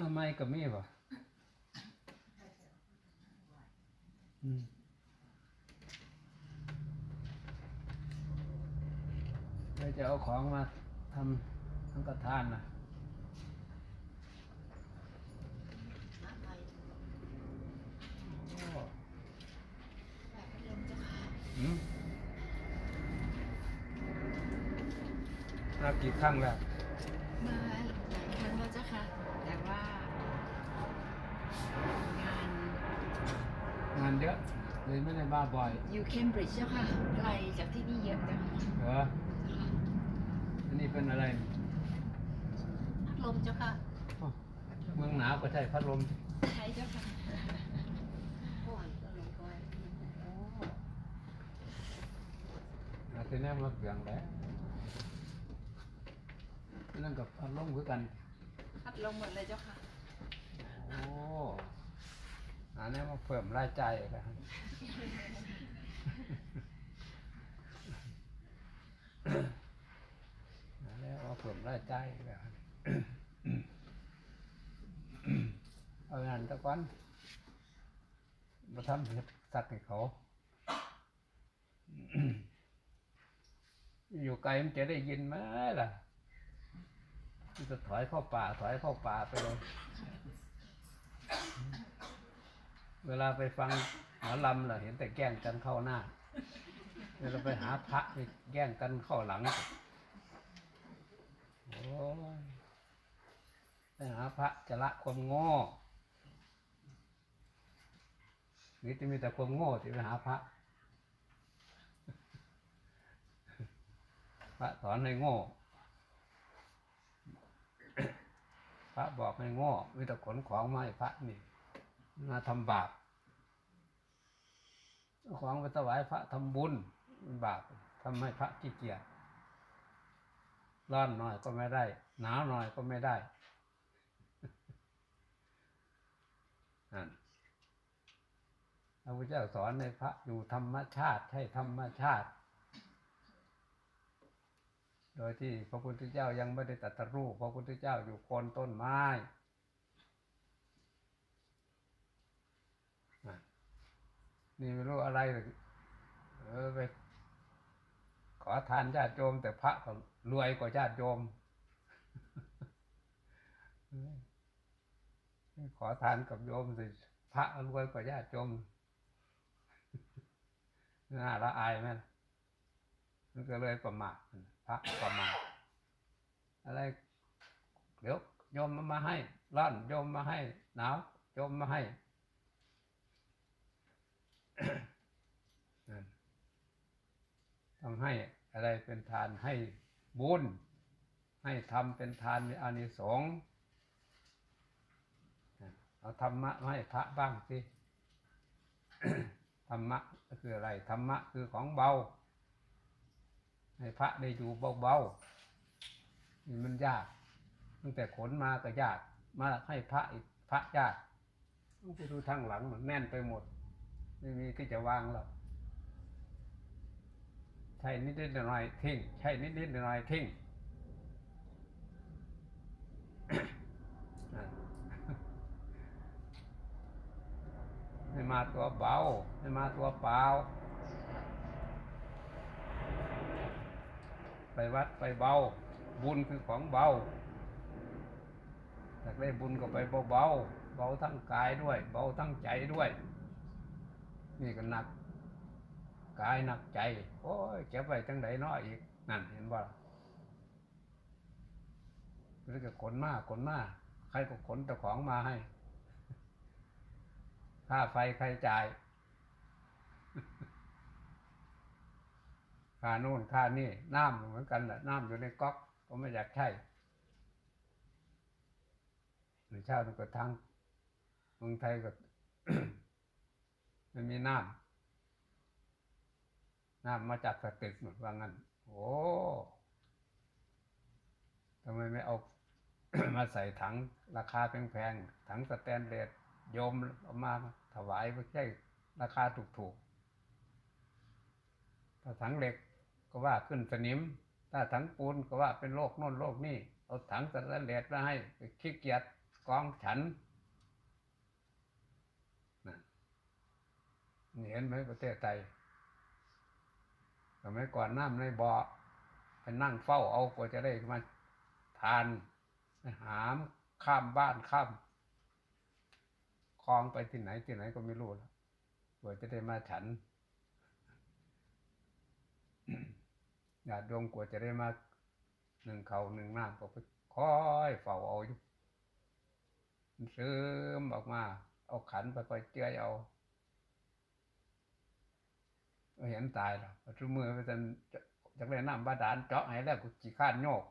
ทำไมก็มีบ่อืมเราจะเอาของมาทำทั้งกระทานนะน้ำไปโอ้แบบพัดลมเจ้าค่ะอืมรับกี่ครั้งแล้ว มาหลายครั้งแล้วเจ้าค่ะ แต่ว่างาน งานเยอะ เลยไม่ได้มาบ่อยอยู่เคมบริดจ์เจ้าค่ะไกลจากที่นี่เยอะจังค่ะเหรออันนี้เป็นอะไรพัดลมเจ้าค่ะอ้าวเมืองหนาวก็ใช่พัดลมใช่เจ้าค่ะก่อนก็ลงก่อนโอ้อาทีนี้มาเปลี่ยนแล้วนั่นกับพัดลมคือกันพัดลมหมดเลยเจ้าค่ะ โอ้อันนี้มาเพิ่มรายจ่ายแล้วอัน นี้มาเพิ่มรายจ่ายแล้วเอางานตะก้อนมาทำเห็ดสักให้เขา อยู่ไกลมันจะได้ยินไหมล่ะมันจะถอยเข้าป่า ถอยเข้าป่าไปเลย เวลาไปฟัง หมอลำล่ะเห็นแต่แกล้งกันเข้าหน้าเวลาไปหาพระไปแกล้งกันเข้าหลังโอ้ยไปหาพระจะละความโง่นี่จะมีแต่ความโง่ที่ไปหาพระ พระสอนให้โง่ พระบอกให้โง่มีแต่ขนของมาให้พระนี่มาทำบาป ของไปถวายพระทำบุญบาปทำให้พระขี้เกียจร้อนหน่อยก็ไม่ได้ หนาวหน่อยก็ไม่ได้นั่นพระพุทธเจ้าสอนในพระอยู่ธรรมชาติให้ธรรมชาติ โดยที่พระพุทธเจ้ายังไม่ได้ตรัสรู้พระพุทธเจ้าอยู่โคนต้นไม้ นี่ไม่รู้อะไรเลยเออไปขอทานญาติโยมแต่พระก็รวยกว่าญาติโยมขอทานกับโยมสิพระรวยกว่าญาติโยมน่าละอายไหมมันก็เลยประมาทพระประมาทอะไรเดี๋ยวโยมมาให้ร้อนโยมมาให้หนาวโยมมาให้ ต้องให้อะไรเป็นทานให้บุญ ให้ทำเป็นทานมีอานิสงส์เอาธรรมะมาให้พระบ้างสิธรรมะก็คืออะไร ธรรมะคือของเบา ให้พระได้อยู่เบาๆนี่มันยาก ตั้งแต่ขนมาก็ยาก มาให้พระอีกพระยากต้องไปดูทางหลังมันแน่นไปหมด ไม่มีที่จะวางหรอกใช่นิดๆหน่อยทิ้งใช่นิดๆหน่อยทิ้งนั่มาตัวเบาให้มาตัวเปล่าไปวัดไปเบา บุญคือของเบาอยากได้บุญก็ไปเบาเบาเบาทั้งกายด้วย เบาทั้งใจด้วย นี่ก็หนักกายหนักใจ โอ้ยเก็บไว้จังไดเนาะอีกนั่นเห็นบ่ล่ะหรือก็ขนมาขนมาใครก็ขนแต่ของมาให้ค่าไฟใครจ่ายค่าโน่นค่านี่น้ำเหมือนกันแหละน้ำอยู่ในก๊อกก็ไม่อยากใช่หรือเช่าดูกระทั่งเมืองไทยก็ มันมีน้ำน้ำมาจากสตึกหมดว่างั้น โอ้ทำไมไม่เอามาใส่ถังราคาแพงๆ ถังสแตนเลสโยมเอามาถวายไม่ใช่ราคาถูกๆ ถ้าถังเหล็กก็ว่าขึ้นสนิม ถ้าถังปูนก็ว่าเป็นโรคโน่นโรคนี่ เอาถังสแตนเลสมาให้ขี้เกียจกองฉันนะนี่ เห็นไหมประเทศไทยสมัยก่อนน้ำในบ่อไปนั่งเฝ้าเอากว่าจะได้มาทานหามข้ามบ้านข้ามคลองไปที่ไหนที่ไหนก็ไม่รู้แล้วกว่าจะได้มาฉันญาติโยมกว่าจะได้มาหนึ่งเขาหนึ่งน้ำก็ไปคอยเฝ้าเอาอยู่มันซึมออกมา เอาขันไปคอยเจือยเอา ก็เห็นตายแล้วทุกมือไปจนจากเล่นน้ำบาดาลเจาะให้แล้วกูจีข้านโยก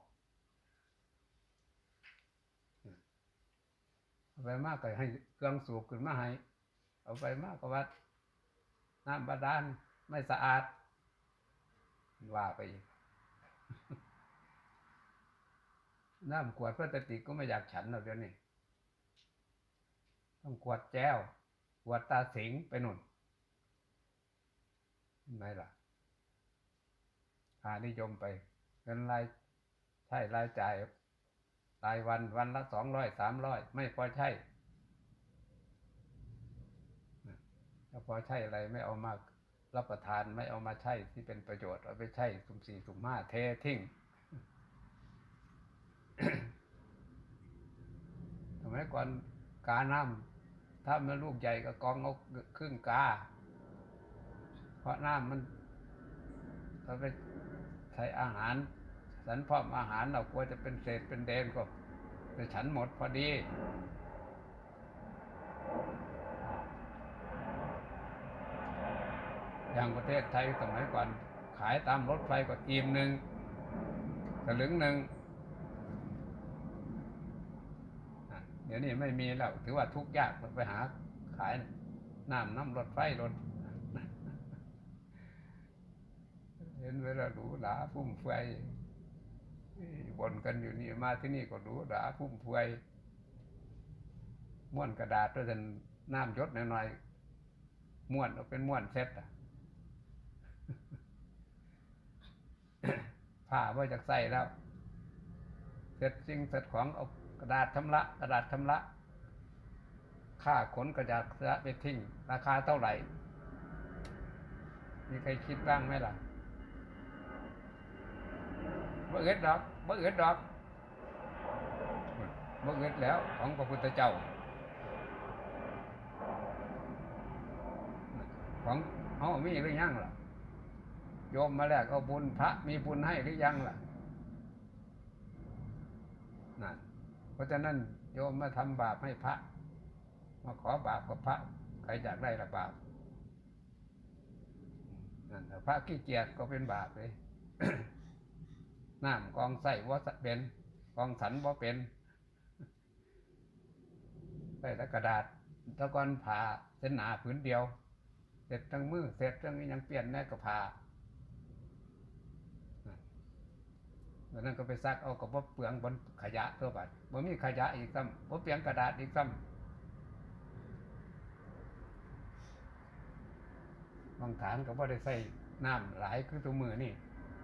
เอาไปมากก็ให้เครื่องสูบขึ้นมาให้ เอาไปมากก็ว่าน้ำบาดาลไม่สะอาด ว่าไปอีกน้ำขวดพลาสติกก็ไม่อยากฉันหรอกเดี๋ยวนี้ต้องขวดแก้วขวดตาสิงไปหนุน ไม่ล่ะหานิยมไปเงินรายใช่รายจ่ายรายวันวันละสองร้อยสามร้อยไม่พอใช่ถ้าพอใช่อะไรไม่เอามารับประทานไม่เอามาใช้ที่เป็นประโยชน์เอาไปใช้สุ่มสี่สุ่มห้าเททิ้งสมัยก่อนกาน้ำถ้ามันลูกใหญ่ก็กองเอาครึ่งกา เพราะน้ำมันเราไปใช้อาหาร สันพร้อมอาหารเรากลัวจะเป็นเศษเป็นเดนก็ไปฉันหมดพอดี อย่างประเทศไทยสมัยก่อนขายตามรถไฟก็อิ่มหนึ่งสลึงหนึ่งเดี๋ยวนี้ไม่มีแล้ว ถือว่าทุกยากไปหาขายน้ำน้ำรถไฟรถ เห็นเวลาหรูหราฟุ่มเฟือยบ่นกันอยู่นี่มาที่นี่ก็หรูหราฟุ่มเฟือยม้วนกระดาษด้วยกันน้ำยศหน่อยๆม้วนเอาเป็นม้วนเซ็ตอะผ้าว่าจากใส่แล้ว เสร็จสิ่งเสร็จของเอากระดาษชำระกระดาษชำระค่าขนกระดาษชำระไปทิ้ง ราคาเท่าไหร่ มีใครคิดบ้างไหมล่ะ บ่เอิดดอกบ่เอิดดอกบ่เอิดแล้วของพระพุทธเจ้า ของเขามีหรือยังล่ะโยมมาแลกเอาบุญพระมีบุญให้หรือยังล่ะนั่นเพราะฉะนั้นโยมมาทำบาปให้พระ มาขอบาปกับพระใครอยากได้ละบาปนั่นแต่พระขี้เกียจก็เป็นบาปเลย น้ำกองใส่ว่าเป็นกองสันว่าเป็นใส่ต่กระดาษตะกอนผ่าเส้นหนาผืนเดียว เสร็จทั้งมือเสร็จทั้งนี้ยังเปลี่ยนแน่ก็ผ่าแล้วนั่นก็ไปซักเอากับว่าเปลืองบนขยะตัวบัดบ่มีขยะอีกซ้ำบ่เปลียงกระดาษอีกซ้ำบางฐานก็บ่ได้ใส่น้ำหลายคือตัวมือนี่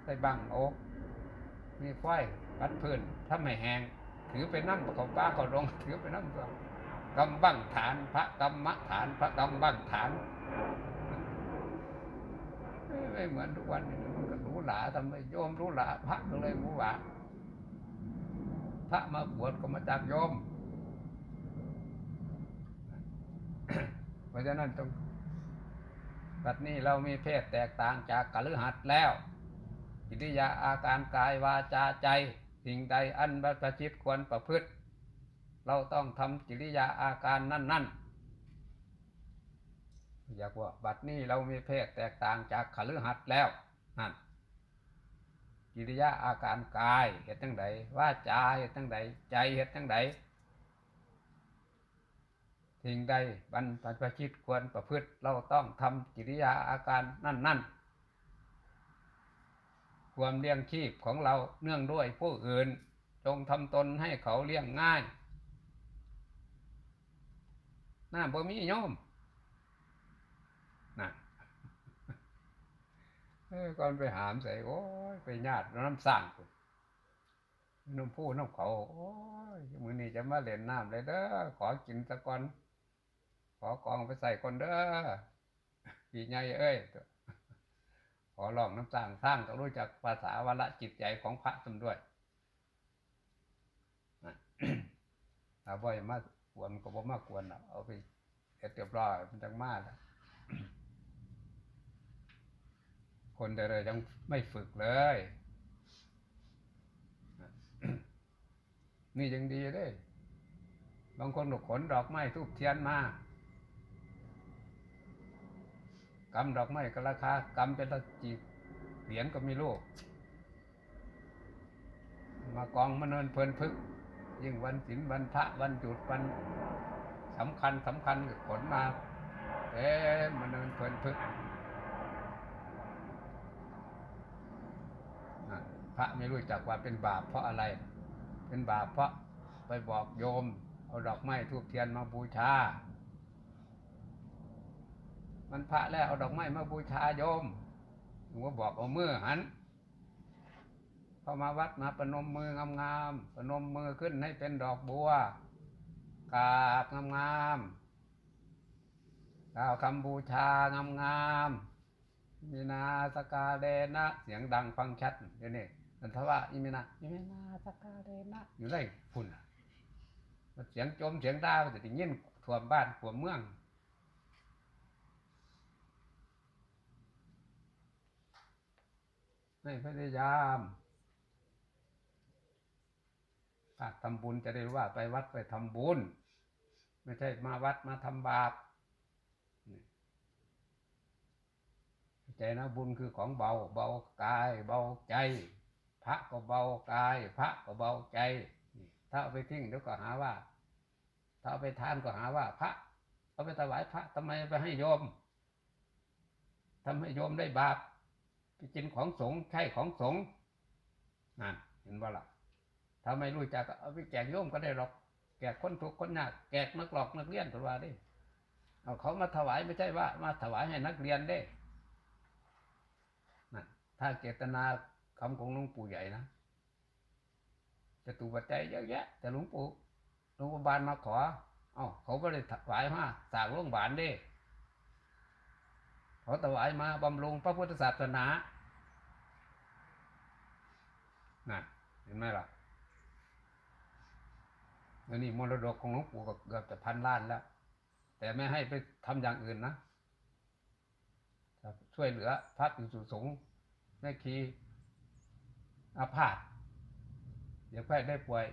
ใส่บังโอ๊ก มีฝ้ายปัดพื้นถ้าไม่แห้งถือไปนั่งเขาป้าเขาลงถือไปนั่งตัวกำบังฐานพระกรรมฐานพระกำบังฐานไม่เหมือนทุกวันนี้มันก็รู้หลาทำไมโยมรู้หลาพระก็เลยรู้หลาพระมาบวชก็มาจากโยม เพราะฉะนั้นต้องบัดนี้เรามีเพศแตกต่างจากกฤหัสถ์แล้ว กิริยาอาการกายวาจาใจ สิ่งใดอันบัประชิตควรประพฤติ เราต้องทำกิริยาอาการนั่นๆอยากว่าบัดนี้เรามีเพศแตกต่างจากขลือหัดแล้วนั่นกิริยาอาการกายเหตุทั้งใดว่าจาเหตุทั้งใดใจเหตุทั้งใดสิ่งใดบรรพชิตควรประพฤติเราต้องทำกิริยาอาการนั่นนั่น ความเลี้ยงชีพของเราเนื่องด้วยผู้อื่น จงทำตนให้เขาเลี้ยงง่ายน่าบ่มีโยมนะเออก่อนไปหามใส่โอ้ยไปญาติน้ำสั่งน้ำผู้น้ำเขาโอ้ยมือนี้จะมาเล่นน้ำเลยเด้อขอกินสักก่อนขอกองไปใส่ก่อนเด้อพี่ใหญ่เอ้ย ขอลองน้ำสร้างสร้างก็รู้จักภาษาวละจิตใจของพระสมด้วยนะถ้าบ่อยมากวนก็บ่มากวนเอาไปเอ็ดเรียบร้อยมันจังมาแล้วคนเดเลยยังไม่ฝึกเลยนี่ยังดีเด้บางคนหลกขนดอกไม้ทูบเทียนมา กำดอกไม้ก็ราคากำเป็นละจีเหรียญก็มีลูก มากองมาเนินเพลินพึก ยิ่งวันศีลวันพระวันหยุดวันสำคัญสำคัญก็ขนมาเอ๊ะมาเนินเพลินพึกพระไม่รู้จักว่าเป็นบาปเพราะอะไร เป็นบาปเพราะไปบอกโยม เอาดอกไม้ทูบเทียนมาบูชา มันพระแล้วเอาดอกไม้มาบูชาโยมหลวงพ่อบอกเอามือหันพอมาวัดมาประนมมืองามๆประนมมือขึ้นให้เป็นดอกบัวกราบงามๆกล่าวคำบูชางามๆมีนาสกาเดนะเสียงดังฟังชัดเดี๋ยวนี้นันทว่าอิมินาอิมินาสกาเดนะอยู่ไรพุ่นน่ะมันเสียงจมเสียงด่ามันจะได้ยินท่วมบ้านท่วมเมือง ไม่พยายามถ้าทำบุญจะได้รู้ว่าไปวัดไปทำบุญ ไม่ใช่มาวัดมาทำบาปใจนะบุญคือของเบา เบากาย เบาใจ พระก็เบากาย พระก็เบาใจ ถ้าเอาไปทิ้งเดี๋ยวก็หาว่า ถ้าเอาไปทานก็หาว่า พระ เอาไปถวายพระทำไมไปให้โยมทำให้โยมได้บาป ไปกินของสงฆ์ใช่ของสงฆ์นั่นเห็นว่าล่ะถ้าไม่รู้จักก็เอาไปแจกโยมก็ได้หรอก แจกคนทุกข์คนยากแจกนักหลอกนักเรียนตัวว่าดิเอาเขามาถวายไม่ใช่ว่า มาถวายให้นักเรียนได้นั่นถ้าเจตนาคำของหลวงปู่ใหญ่นะจะตูปัจจัยเยอะแยะ แต่หลวงปู่หลวงปู่บานมาขอ เอ้าเขาก็เลยถวายมาสางโรงพยาบาลเด้ เขาถวายมาบำรุงพระพุทธศาสนานั่นเห็นไหมล่ะแล้วนี่มรดกของหลวงปู่ก็เกือบจะพันล้านแล้ว แต่ไม่ให้ไปทำอย่างอื่นนะช่วยเหลือพระภิกษุสงฆ์แม่คีอาพาธเดี๋ยวแพทย์ได้ป่วย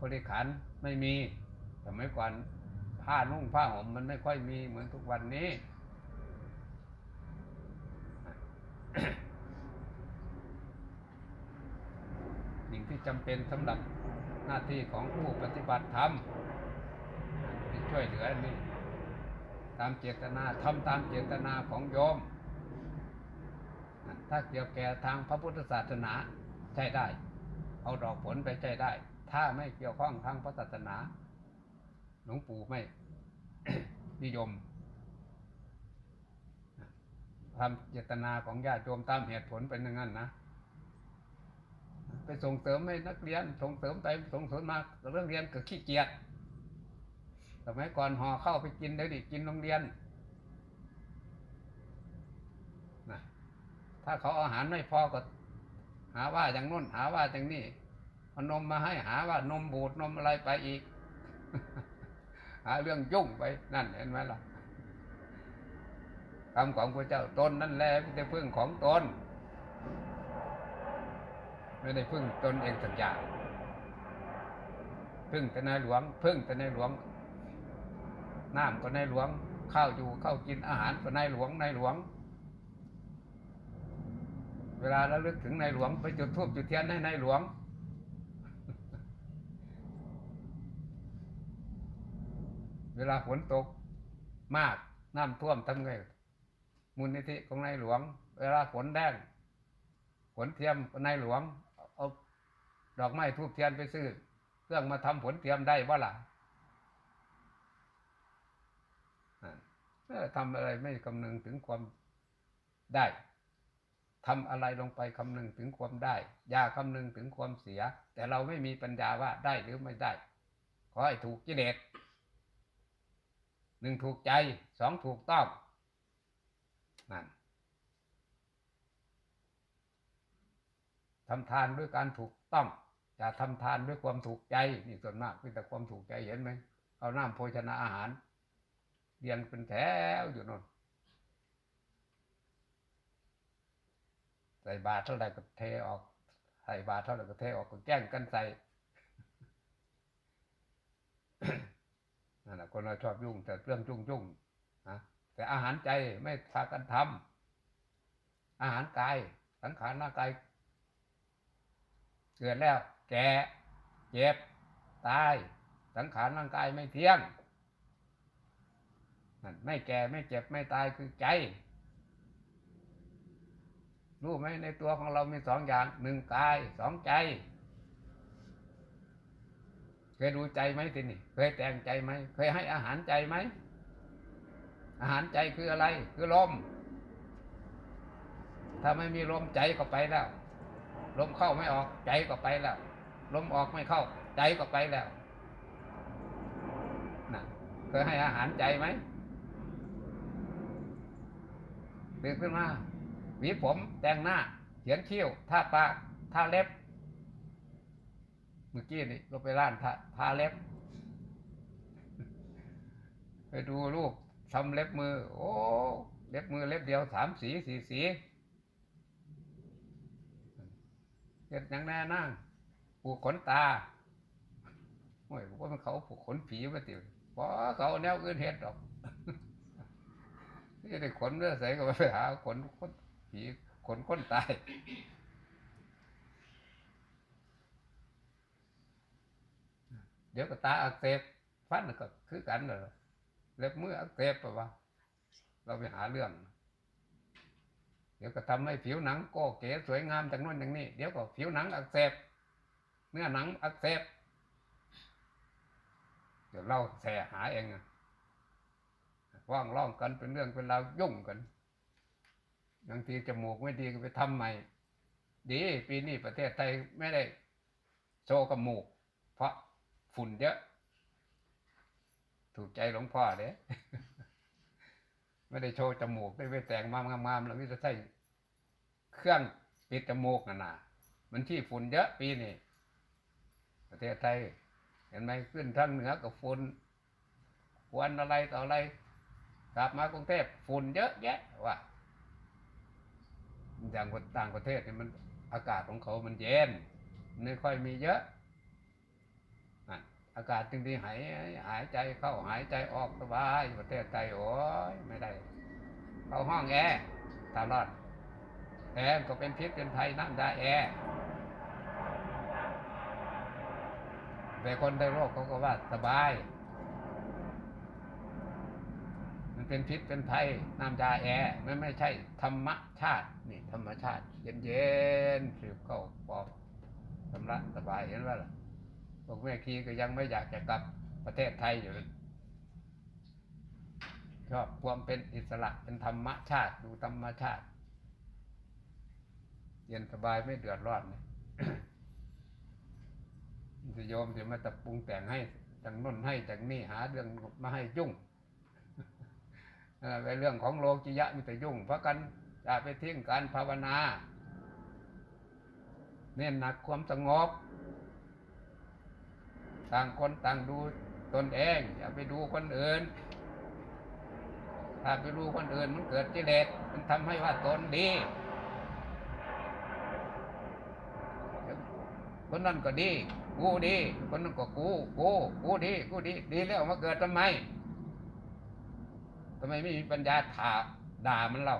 บริขารไม่มีสมัยก่อน ผ้านุ่งผ้าห่มมันไม่ค่อยมีเหมือนทุกวันนี้ สิ่งที่จำเป็นสำหรับหน้าที่ของผู้ปฏิบัติธรรมที่ช่วยเหลือนี่ตามเจตนาทำตามเจตนาของโยม ถ้าเกี่ยวแก่ทางพระพุทธศาสนาใช้ได้ เอาดอกผลไปใช้ได้ ถ้าไม่เกี่ยวข้องทางพระศาสนา หลวงปู่ไม่นิยมทำเจตนาของญาติโยมตามเหตุผลเป็นอย่างนั้นนะไปส่งเสริมให้นักเรียน ส่งเสริมไปส่งเสริมมาเรื่องเรียนก็ขี้เกียจสมัยก่อนห่อเข้าไปกินเดี๋ยวนี้กินโรงเรียนนะถ้าเขาอาหารไม่พอก็หาว่าอย่างนู้นหาว่าอย่างนี้เอานมมาให้หาว่านมบูดนมอะไรไปอีกาเรื่องยุ่งไปนั่นเห็นไหมล่ะคำของพระเจ้าตนนั่นแหละไม่ได้พึ่งของตนไม่ได้พึ่งตนเองสักอย่างพึ่งแต่นายหลวง พึ่งแต่นายหลวงน้ำก็นายหลวง ข้าวอยู่ข้าวกินอาหารก็นายหลวงนายหลวง เวลาระลึกถึงนายหลวงไปจุดธูปจุดเทียนให้นายหลวง เวลาฝนตกมากน้ำท่วมทำไงมูลนิธิของนายหลวง เวลาฝนแดงฝนเทียมนายหลวงเอาดอกไม้ทูบเทียนไปซื้อเครื่องมาทำฝนเทียมได้บ่ล่ะอ่าเอทำอะไรไม่คำนึงถึงความได้ทำอะไรลงไปคำนึงถึงความได้ อย่าคำนึงถึงความเสีย แต่เราไม่มีปัญญาว่าได้หรือไม่ได้ ขอให้ถูกกิเลส หนึ่งถูกใจสองถูกต้องนั่นทำทานด้วยการถูกต้องอย่าทำทานด้วยความถูกใจนี่ส่วนมากมีแต่ความถูกใจเห็นไหมเอาน้ำโภชนาอาหารเรียงเป็นแถวอยู่นนใส่บาตรเท่าไหร่ก็เทออกใส่บาตรเท่าไหร่ก็เทออกก็แกล้งกันใส่ นั่นแหละคนเราชอบยุ่ง แต่เรื่องยุ่งยุ่งนะแต่อาหารใจไม่พากันทำอาหารกายสังขารร่างกายเกิดแล้ว แก่เจ็บตาย สังขารร่างกายไม่เที่ยงนั่นไม่แก่ไม่เจ็บไม่ตายคือใจรู้ไหมในตัวของเรามีสองอย่างหนึ่งกายสองใจ เคยดูใจไหมทีนี่เคยแต่งใจไหมเคยให้อาหารใจไหมอาหารใจคืออะไร คือลม ถ้าไม่มีลมใจก็ไปแล้ว ลมเข้าไม่ออกใจก็ไปแล้ว ลมออกไม่เข้า ใจก็ไปแล้วนะเคยให้อาหารใจไหมตื่นขึ้นมาหวีผมแต่งหน้า เขียนคิ้วทาปากทาเล็บ เมื่อกี้นี่ก็ไปร้านทาทาเล็บ ไปดูรูปทำเล็บมือ โอ้เล็บมือเล็บเดียวสามสีสี่สีเห็ดยังแน่นั่งผูกขนตาโอ้ยว่ามันเขาผูกขนผีมาติวเพราะเขาเอาแนวอื่นเห็ดดอกนี่ได้ขนเนื้อใส่ก็ไปหาขนขนผีขนคนตาย ดี๋ยวก็ตาอักเสบฟันก็คือกันเลยเล็บมืออักเสบปะวะเราไปหาเรื่อง เดี๋ยวก็ทำให้ผิวหนังก็เก๋สวยงามจากนู้นอย่างนี้ เดี๋ยวก็ผิวหนังอักเสบเนื้อหนังอักเสบเดี๋ยวเราแสหาเองว่างล่องกันเป็นเรื่องเป็นราวยุ่งกันบางทีจมูกไม่ดีก็ไปทำใหม่ ดีปีนี้ประเทศไทยไม่ได้โชว์กับหมูก เพราะ ฝุ่นเยอะ ถูกใจหลวงพ่อเด้ไม่ได้โชว์จมูกได้ไปแต่งมางามๆแล้วมิจะใส่เครื่องปิดจมูกน่ะนะมันที่ฝุ่นเยอะปีนี้ประเทศไทย เห็นไหมขึ้นทางเหนือกับฝุ่นควันอะไรต่ออะไรกลับมากรุงเทพฝุ่นเยอะแยะว่ะอย่างต่างประเทศเนี่ยมันอากาศของเขามันเย็นไม่ค่อยมีเยอะ อากาศจึงดีหายหายใจเข้าหายใจออกสบายประเทศไทยโอ้ยไม่ได้ เข้าห้องแอร์ตลอดแอร์ก็เป็นพิษเป็นภัยน้ำยาแอร์แต่คนในโลกเขาก็ว่าสบาย มันเป็นพิษเป็นภัยน้ำยาแอร์มันไม่ใช่ธรรมชาตินี่ธรรมชาติ เย็นเย็นๆสืบเข้าปอบสำลักสบายเห็นว่าล่ะ พวกแม่คีก็ยังไม่อยากจะกลับประเทศไทยอยู่ชอบความเป็นอิสระเป็นธรรมชาติดูธรรมชาติ เย็นสบายไม่เดือดร้อนเลยจะโยมจะมาตะปรุงแต่งให้จังน้นให้จังนี่หาเรื่องมาให้ยุ่งเออในเรื่องของโลกิยะมีแต่ยุ่ง เพราะกันจะไปทิ้งการภาวนา เน้นหนักความสงบ ต่างคนต่างดูตนเอง อย่าไปดูคนอื่น ถ้าไปดูคนอื่นมันเกิดกิเลสมันทำให้ว่าตนดีคนนั้นก็ดี กูดี คนนั้นก็กู กู กูดี กูดี ดีแล้วมาเกิดทำไมทำไมไม่มีปัญญาถาด่ามันเล่า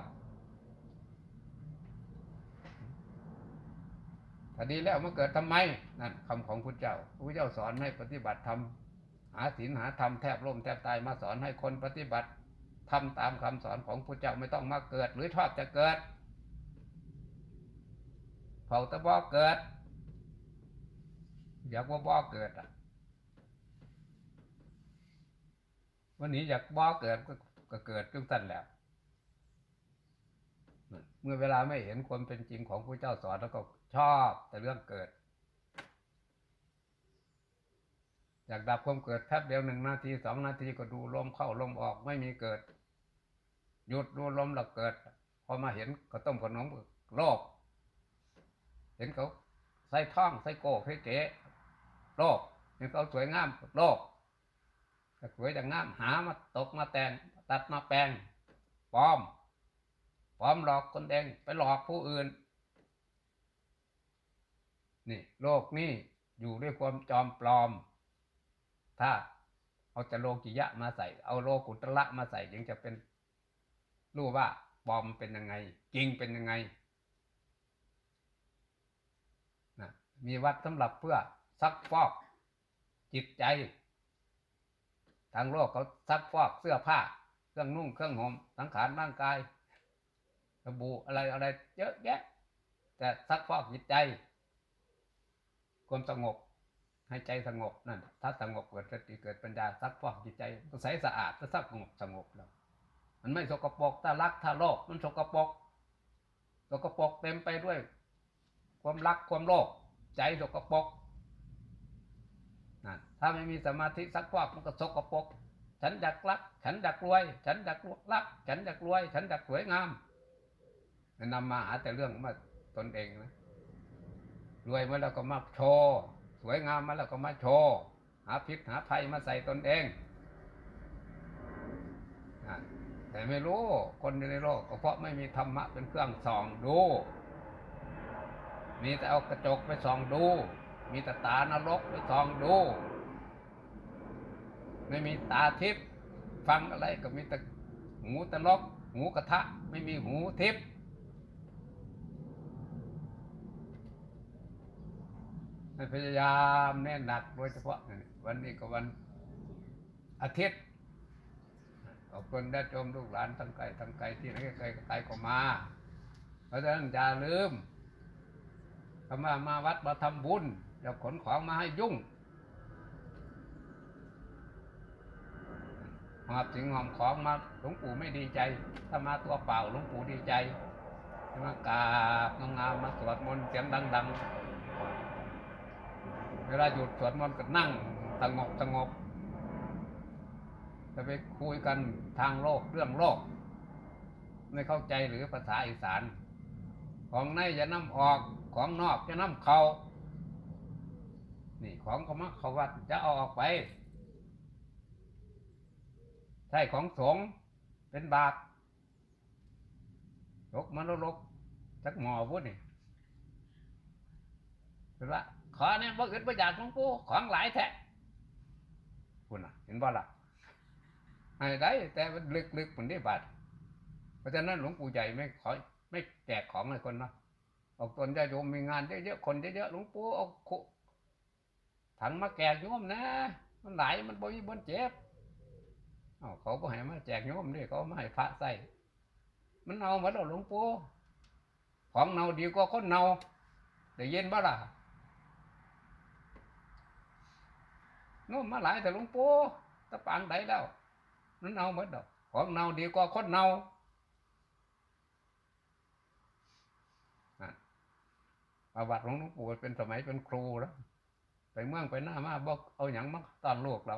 ถ้าดีแล้วมาเกิดทำไมนั่นคำของพุทธเจ้าพระเจ้าสอนให้ปฏิบัติธรรมหาศีลหาธรรมแทบล่มแทบตายมาสอนให้คนปฏิบัติทำตามคำสอนของพุทธเจ้าไม่ต้องมาเกิด หรือชอบจะเกิดเผาตะบอกเกิด อยากว่าบ่เกิดอะวันนี้อยากบ่เกิดก็เกิดขึ้นสั้นแล้ว เมื่อเวลาไม่เห็นความเป็นจริงของพระเจ้าสอนแล้วก็ ชอบแต่เรื่องเกิด อยากดับความเกิดแป๊บเดียวหนึ่งนาทีสองนาทีก็ดูลมเข้าลมออกไม่มีเกิด หยุดดูลมแล้วเกิด พอมาเห็นก็ต้มขนมโลกเห็นเขาใส่ท่องใส่โกกใส่เก๋โลกเห็นเขาสวยงามโลกแต่สวยจากงามหามาตกมาแต่งตัดมาแปลงปลอมปลอมหลอกคนแดงไปหลอกผู้อื่น นี่โลกนี่อยู่ด้วยความจอมปลอม ถ้าเอาจะโลกิยะมาใส่ เอาโลกุตละมาใส่ยังจะเป็นรู้ว่าปลอมเป็นยังไง จริงเป็นยังไงนะมีวัดสำหรับเพื่อซักฟอกจิตใจ ทางโลกเขาซักฟอกเสื้อผ้า เครื่องนุ่งเครื่องห่มสังขารร่างกายสบู่อะไรอะไรเยอะแยะแต่ซักฟอกจิตใจ ความสงบให้ใจสงบนั่นถ้าสงบเกิดสติเกิดปัญญาซักฟอกจิตใจใสสะอาดก็สักงบสงบแล้วมันไม่สกปรกถ้ารักถ้าโลภมันสกปรกสกปรกเต็มไปด้วย ความรักความโลภใจสกปรกนั่นถ้าไม่มีสมาธิซักฟอกมันก็สกปรกฉันอยากรัก ฉันอยากรวย ฉันอยากรัก ฉันอยากรวย ฉันอยากสวยงามนำมาหาแต่เรื่องมาตนเองนะ รวยมาแล้วก็มาโชว์สวยงามมาแล้วก็มาโชว์หาพิษหาภัยมาใส่ตนเองแต่ไม่รู้คนในโลกก็เพราะไม่มีธรรมะเป็นเครื่องส่องดู มีแต่เอากระจกไปส่องดู มีแต่ตานรกไปส่องดู ไม่มีตาทิพย์ฟังอะไรก็มีแต่หูตะลกหูกระทะ ไม่มีหูทิพย์ให้ พยายามแน่นหนักโดยเฉพาะวันนี้ก็วันอาทิตย์ขอบคุณญาติโยมลูกหลานทั้งไกลทั้งไกลที่ไหนไกลไกลก็มา เพราะฉะนั้นอย่าลืมถ้ามามาวัดมาทำบุญอย่าขนของมาให้ยุ่งหอบสิ่งหอมของมาหลวงปู่ไม่ดีใจ ถ้ามาตัวเปล่าหลวงปู่ดีใจมากราบงามมาสวดมนต์เสียงดัง ๆ เวลาหยุดสวดมนต์ก็นั่งสงบสงบจะไปคุยกันทางโลกเรื่องโลก ไม่เข้าใจหรือภาษาอีสาน ของในจะนำออกของนอกจะนำเข้านี่ของก็มักเขาวัดจะเอาออกไป ใช่ของสงเป็นบาปลกมันลกจักหมอพูดนี่เป็นว่า ขอเนี่ยบ่อึดบ่อยากหลวงปู่ของหลายแท้คุณน่ะ เห็นบ่ล่ะให้ได้แต่ลึกๆมันได้บาดเพราะฉะนั้นหลวงปู่ใหญ่ไม่ขอไม่แจกของให้คนเนาะออกตนญาติโยมมีงานเยอะๆคนเยอะๆหลวงปู่เอาคุถังมาแจกโยมนะ มันไหลมันบ่มีบนเจ็บเอาเขาก็ให้มาแจกโยมนี่เขามาให้พระใส่มันเน่าหมดแล้วหลวงปู่ของเน่าดีกว่าคนเน่าได้เย็นบ่ล่ะ โน้มมาหลายแต่หลวงปู่ตะปานใดแล้วมันเน่าหมดดอกของเน่าดีกว่าคนเน่าประวัติของหลวงปู่เป็นสมัยเป็นครูแล้วไปเมืองไปหน้ามาบอกเอาอย่างมาตอนลูกเรา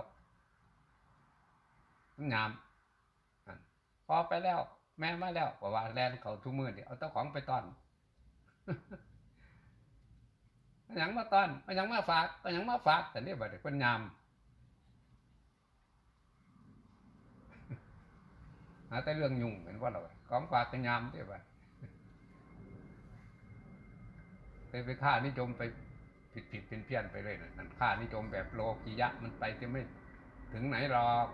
มันงามอั่นพอไปแล้ว แม่มาแล้วบอกว่าแลนเขาทุกมือเดี๋ยวเอาเจ้าของไปตอนเอาอย่างมาตอนเอาอย่างมาฝากเอาอย่างมาฝากแต่นี่บัดนี้เป็นงาม หาแต่เรื่องยุ่งเห็นว่าเราของฝากเป็นยามที่ว่าไปไปฆ่านิยมไปผิดผิดเพี้ยนเพี้ยนไปเลยนะนั่นฆ่านิยมแบบโลกิยะมันไปที่ไม่ถึงไหนหรอก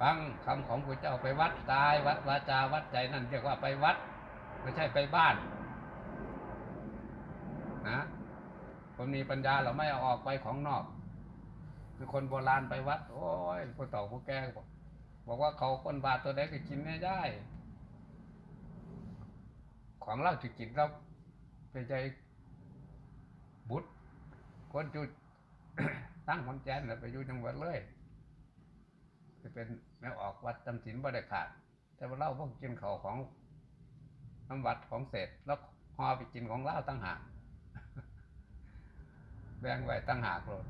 ฟังคำของพระเจ้าไปวัดกายวัดวาจาวัดใจนั่นเรียกว่าไปวัด ไม่ใช่ไปบ้าน นะคนมีปัญญาเราไม่เอาออกไปของนอก คือคนโบราณไปวัด โอ้ยผู้เฒ่าผู้แก่บอกบอกว่าเขาคนบาตัวใดก็กินไม่ได้ ของเราจะกินเราไปใจบุตรคนจุดตั้งคนแจนไปอยู่จังหวัดเลยจะเป็นแม่ออกวัดจำศีลบ่ได้ขาด แต่ว่าเราพวกกินเขาของน้ำวัดของเศษแล้วหอไปกินของเล้าตั้งหากแบ่งไว้ตั้งหากเลย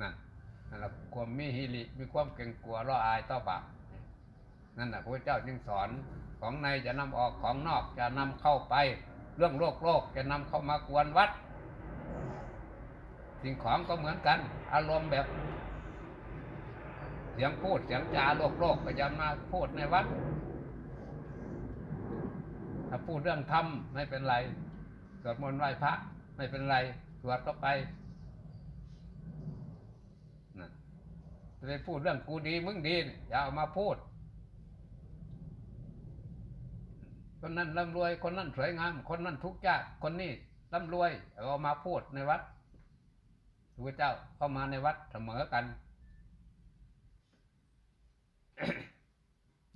นั่นนั่นแหละความมีฮิริมีความเกรงกลัวละอายต่อบาปนั่นแหละพระเจ้าจึงสอนของในจะนำออกของนอกจะนำเข้าไป เรื่องโลกโลกจะนำเข้ามากวนวัด สิ่งของก็เหมือนกัน อารมณ์แบบเสียงพูดเสียงจาโลกโลกก็จะมาพูดในวัด ถ้าพูดเรื่องธรรมไม่เป็นไรสวดมนต์ไหว้พระไม่เป็นไรสวดก็ไปนะ จะไปพูดเรื่องกูดีมึงดีอย่าเอามาพูด คนนั้นร่ำรวยคนนั้นสวยงาม คนนั้นทุกข์ยากคนนี้ร่ำรวยเอามาพูดในวัดพระเจ้าเข้ามาในวัดเสมอกัน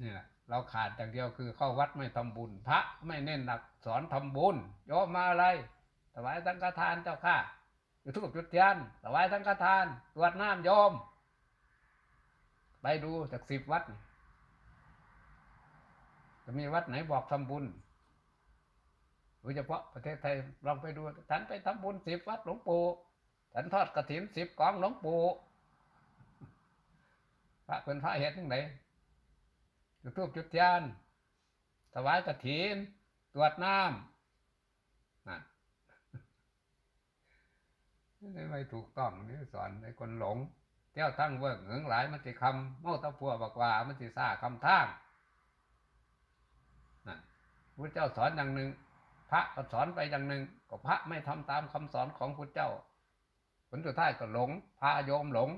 นี่แหละเราขาดอย่างเดียวคือเข้าวัดไม่ทำบุญ พระไม่เน้นหนักสอนทำบุญโยมมาอะไรถวายสังฆทานเจ้าค่ะจุดธูปจุดเทียนถวายสังฆทานตรวจน้ำโยม ไปดูจากสิบวัด จะมีวัดไหนบอกทำบุญโดยเฉพาะประเทศไทยลองไปดูฉันไปทำบุญสิบวัดหลวงปู่ฉันทอดกระถินสิบกองหลวงปู่พระเป็นพระเหตุที่ไหนจุดทูบจุดเทียนถวายกระถินตรวจน้ำนั่นไม่ถูกต้องนี่สอนให้คนหลง ที่ยวทั้งเวิร์กเหงืองหลายมันสิคำเมาตะพัวบอกว่ามันสิซาคำทางนั่นพระเจ้าสอนอย่างหนึ่ง พระก็สอนไปอย่างหนึ่ง ก็พระไม่ทำตามคำสอนของพระเจ้าผลสุดท้ายก็หลงพาโยมหลง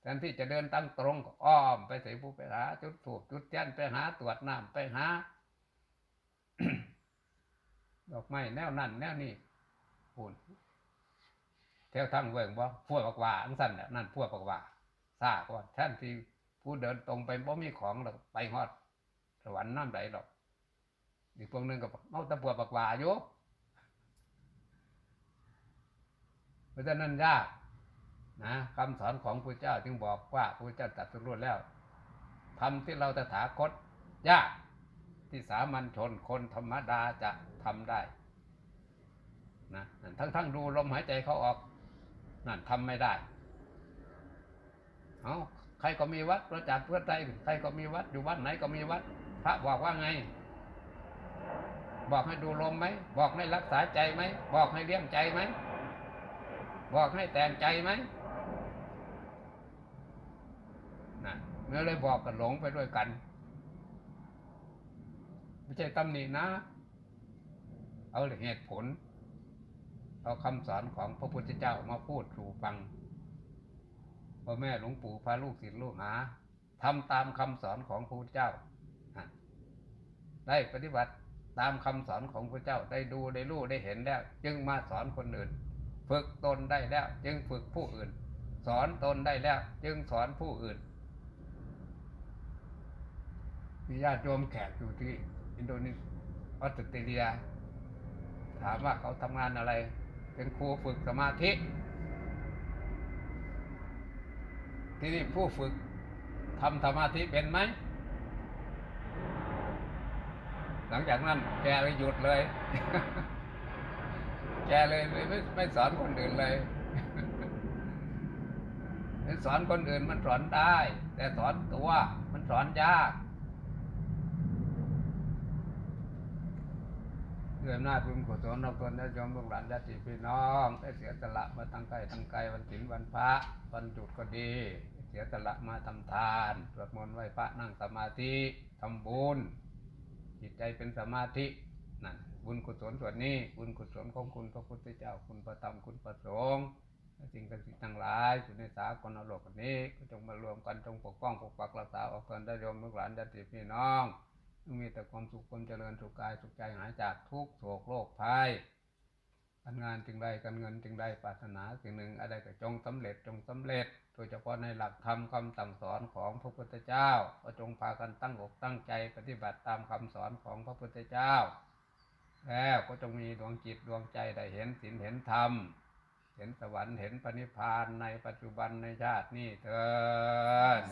แทนที่จะเดินตั้งตรงก็อ้อมไปใส่ผู้ไปหา จุดถูกจุดเทียนไปหาตรวจน้ำไปหาดอกไม้แนวนั่นแนวนี้พูน เที่ยวทั้งเวงบ่พวกบอกว่าอังสันน่ะนั่นพวกบอกว่าซาก่อนแทนที่ผู้เดินตรงไปบ่มีของหรอกไปฮอด สวรรค์น้ำไหลหรอกอีกพวกหนึงก็บอกเอาตะพวกบอกว่าอยู่เพราะฉะนั้นยากนะคำสอนของพระเจ้าจึงบอกว่าพระเจ้าตรัสรู้แล้วทำที่เราตถาคตยากที่สามัญชนคนธรรมดาจะทำได้นะทั้งทั้งๆดูลมหายใจเขาออก นั่นทำไม่ได้ เอาใครก็มีวัดประจักษ์เพื่อใจใครก็มีวัดอยู่วัดไหนก็มีวัด พระบอกว่าไง บอกให้ดูลมไหม บอกให้รักษาใจไหม บอกให้เลี้ยงใจไหม บอกให้แต่งใจไหมนะเมื่อเลยบอกกันหลงไปด้วยกัน ไม่ใช่ตำหนินะ เอาเหตุผล เอาคำสอนของพระพุทธเจ้ามาพูดสู่ฟังพ่อแม่หลวงปู่พาลูกศิษย์ลูกหาทำตามคำสอนของพระพุทธเจ้า ได้ปฏิบัติตามคำสอนของพระเจ้าได้ดูได้รู้ได้เห็นแล้ว จึงมาสอนคนอื่น ฝึกตนได้แล้ว จึงฝึกผู้อื่น สอนตนได้แล้ว จึงสอนผู้อื่นมีญาติโยมแขกอยู่ที่อินโดนีเซียออสเตรเลีย ถามว่าเขาทำงานอะไร เป็นครูฝึกสมาธิ ที่นี่ผู้ฝึกทำสมาธิเป็นไหม หลังจากนั้นแกเลยหยุดเลย แกเลยไม่ไม่ไม่สอนคนอื่นเลยสอนคนอื่นมันสอนได้ แต่สอนตัวมันสอนยาก ด้วยอำนาจบุญกุศลนอกตนได้ยอมลูกหลานญาติพี่น้องได้เสียสละมาตั้งไกลตั้งไกลวันศีลวันพระวันจุดก็ดี เสียสละมาทำทานสวดมนต์ไหว้พระนั่งสมาธิทำบุญจิตใจเป็นสมาธินั่นบุญกุศลส่วนนี้บุญกุศลของคุณพระพุทธเจ้าคุณพระธรรมคุณพระสงฆ์สิ่งศักดิ์สิทธิ์ทั้งหลายอยู่ในสากลโลกนี้ก็จงมารวมกันจงปกป้องปกปักรักษาออกตนได้ยอมลูกหลานญาติพี่น้อง มีแต่ความสุขความเจริญสุขกายสุขใจหายจากทุกโศกโรคภัยการงานจึงใดการเงินจึงใดปรารถนาสิ่งหนึ่งอะไรก็จงสำเร็จจงสำเร็จ โดยเฉพาะในหลักธรรมคำสั่งสอนของพระพุทธเจ้าก็จงพากันตั้งอกตั้งใจปฏิบัติตามคำสอนของพระพุทธเจ้า แล้วก็จงมีดวงจิตดวงใจได้เห็นศีลเห็นธรรม เห็นสวรรค์เห็นปณิพพานในปัจจุบันในชาตินี้เถิด